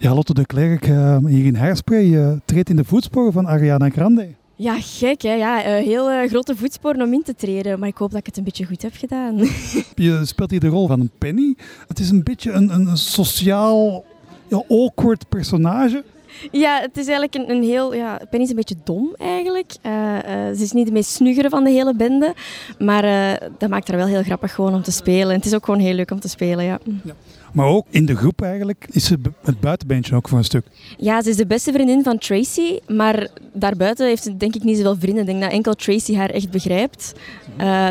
Ja, Lotte de Klerk, uh, hier in Haarspray, je treedt in de voetsporen van Ariana Grande. Ja, gek hè. Ja, uh, heel uh, grote voetsporen om in te treden. Maar ik hoop dat ik het een beetje goed heb gedaan. Je speelt hier de rol van een Penny. Het is een beetje een, een sociaal, ja, awkward personage. Ja, het is eigenlijk een, een heel... Ja, Penny is een beetje dom eigenlijk. Uh, uh, ze is niet de meest snuggere van de hele bende. Maar uh, dat maakt haar wel heel grappig gewoon om te spelen. En het is ook gewoon heel leuk om te spelen, ja. ja. Maar ook in de groep eigenlijk is ze het buitenbeentje ook voor een stuk. Ja, ze is de beste vriendin van Tracy. Maar daarbuiten heeft ze denk ik niet zoveel vrienden. Ik denk dat enkel Tracy haar echt begrijpt.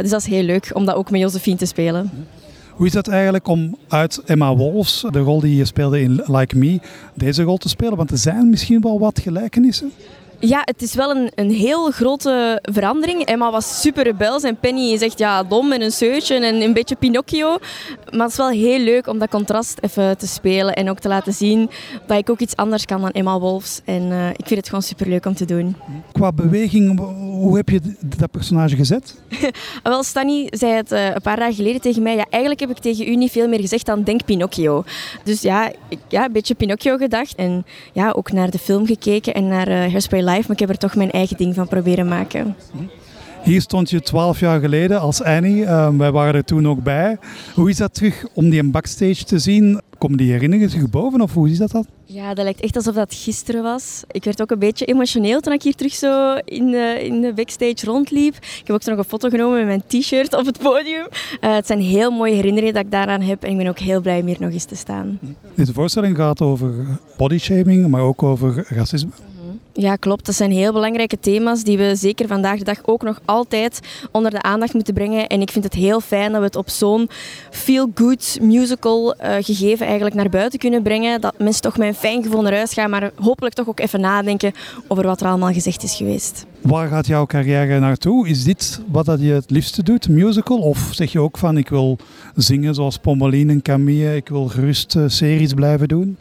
dus dat is heel leuk om dat ook met Josephine te spelen. Hoe is dat eigenlijk om uit Emma Wolfs, de rol die je speelde in Like Me, deze rol te spelen? Want er zijn misschien wel wat gelijkenissen. Ja, het is wel een, een heel grote verandering. Emma was super rebels en Penny is echt ja, dom en een seutje en een beetje Pinocchio. Maar het is wel heel leuk om dat contrast even te spelen en ook te laten zien dat ik ook iets anders kan dan Emma Wolfs. En uh, ik vind het gewoon super leuk om te doen. Qua beweging, hoe heb je dat personage gezet? wel, Stanny zei het uh, een paar dagen geleden tegen mij. Ja, eigenlijk heb ik tegen u niet veel meer gezegd dan denk Pinocchio. Dus ja, ik, ja een beetje Pinocchio gedacht. En ja, ook naar de film gekeken en naar uh, Hairspray Live, maar ik heb er toch mijn eigen ding van proberen maken. Hier stond je twaalf jaar geleden als Annie. Uh, wij waren er toen ook bij. Hoe is dat terug om die backstage te zien? Komen die herinneringen zich boven of hoe is dat dan? Ja, dat lijkt echt alsof dat gisteren was. Ik werd ook een beetje emotioneel toen ik hier terug zo in de, in de backstage rondliep. Ik heb ook nog een foto genomen met mijn t-shirt op het podium. Uh, het zijn heel mooie herinneringen dat ik daaraan heb en ik ben ook heel blij om hier nog eens te staan. Deze voorstelling gaat over bodyshaming, maar ook over racisme. Ja, klopt. Dat zijn heel belangrijke thema's die we zeker vandaag de dag ook nog altijd onder de aandacht moeten brengen. En ik vind het heel fijn dat we het op zo'n feel-good musical uh, gegeven eigenlijk naar buiten kunnen brengen. Dat mensen toch met een fijn gevoel naar huis gaan, maar hopelijk toch ook even nadenken over wat er allemaal gezegd is geweest. Waar gaat jouw carrière naartoe? Is dit wat je het liefste doet, musical? Of zeg je ook van ik wil zingen zoals Pommeline en Camille, ik wil gerust uh, series blijven doen?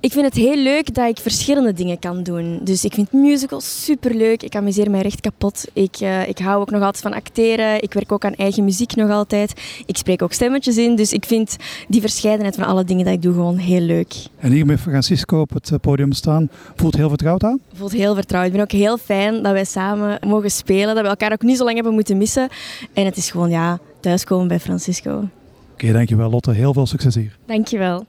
Ik vind het heel leuk dat ik verschillende dingen kan doen. Dus ik vind musicals superleuk. Ik amuseer mij recht kapot. Ik, uh, ik hou ook nog altijd van acteren. Ik werk ook aan eigen muziek nog altijd. Ik spreek ook stemmetjes in. Dus ik vind die verscheidenheid van alle dingen dat ik doe gewoon heel leuk. En hier met Francisco op het podium staan, voelt heel vertrouwd aan? Voelt heel vertrouwd. Ik ben ook heel fijn dat wij samen mogen spelen. Dat we elkaar ook niet zo lang hebben moeten missen. En het is gewoon ja, thuiskomen bij Francisco. Oké, okay, dankjewel Lotte. Heel veel succes hier. Dankjewel.